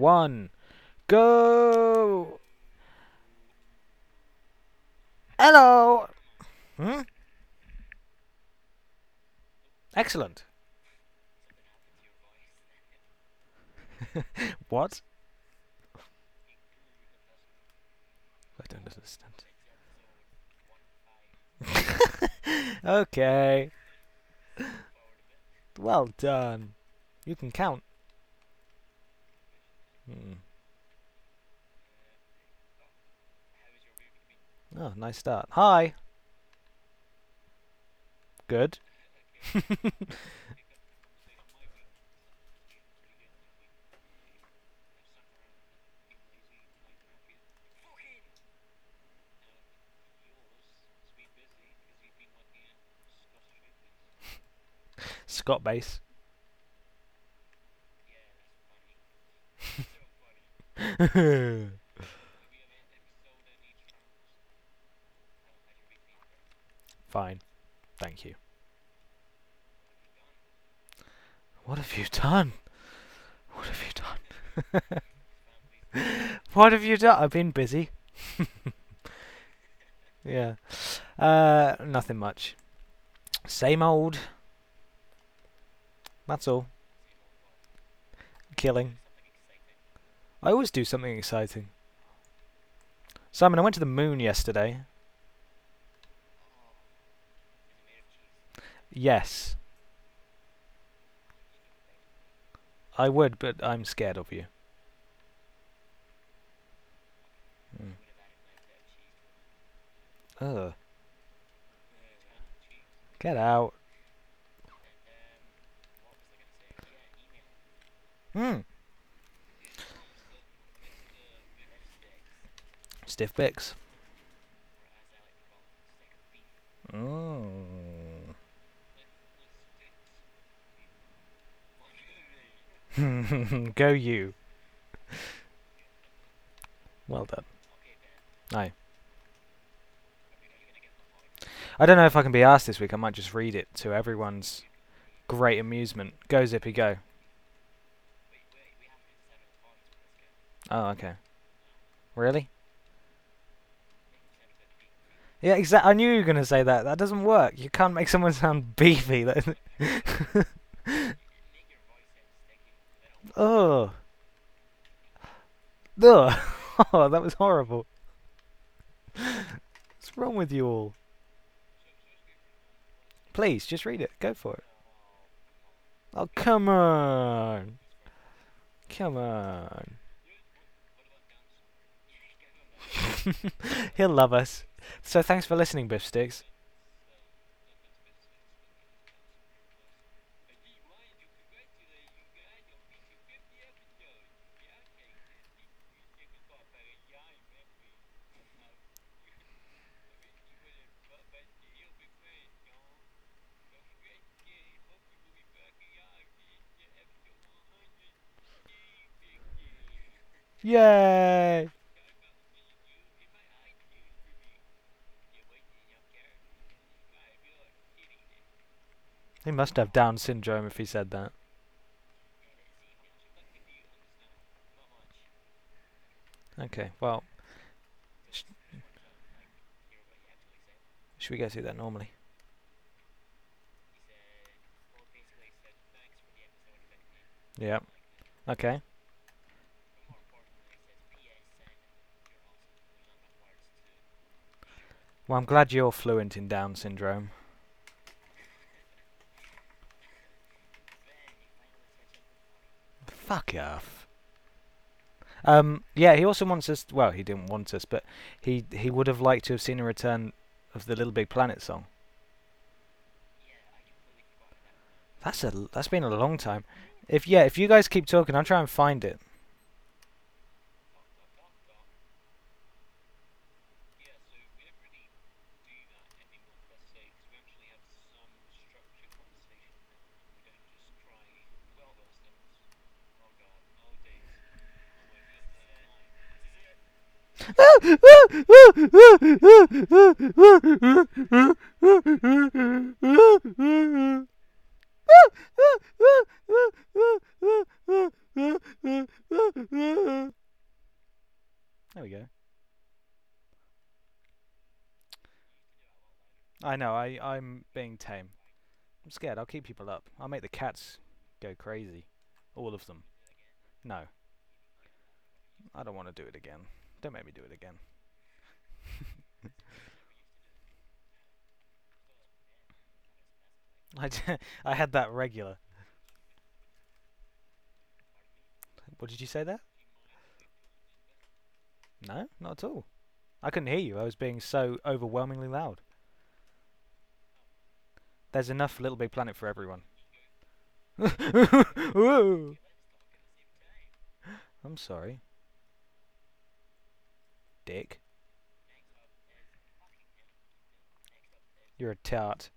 one, go! Hello! Hmm? Excellent. what? I don't understand. okay. Well done. You can count. Hmm. Oh, nice start. Hi. Good. Scott base. Fine. Thank you. What have you done? What have you done? what have you done? I've been busy. yeah. Uh, nothing much. Same old. That's all. Killing. I always do something exciting. Simon, I went to the moon yesterday. Yes. I would, but I'm scared of you. Mm. Ugh. Get out. Hmm. Stiff Bix. Oh. Go you. Well done. Aye. I don't know if I can be asked this week. I might just read it to everyone's great amusement. Go, Zippy, go. Oh, okay. Really? Yeah, exactly. I knew you were going to say that. That doesn't work. You can't make someone sound beefy. oh. Ugh. Oh, that was horrible. What's wrong with you all? Please, just read it. Go for it. Oh, come on. Come on. He'll love us. So thanks for listening, Biff Sticks. Yay! He must have Down syndrome if he said that. Okay, well... Sh should we go through that normally? Yeah. Okay. Well, I'm glad you're fluent in Down syndrome. Fuck off. Um, yeah, he also wants us. Well, he didn't want us, but he he would have liked to have seen a return of the Little Big Planet song. That's a that's been a long time. If yeah, if you guys keep talking, I'll try and find it. There we go. I know, I, I'm being tame. I'm scared, I'll keep people up. I'll make the cats go crazy. All of them. No. I don't want to do it again. Don't make me do it again. I, d- I had that regular. What did you say there? No, not at all. I couldn't hear you. I was being so overwhelmingly loud. There's enough Little Big Planet for everyone. I'm sorry. Dick. You're a tart.